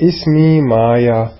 Ismi Maya.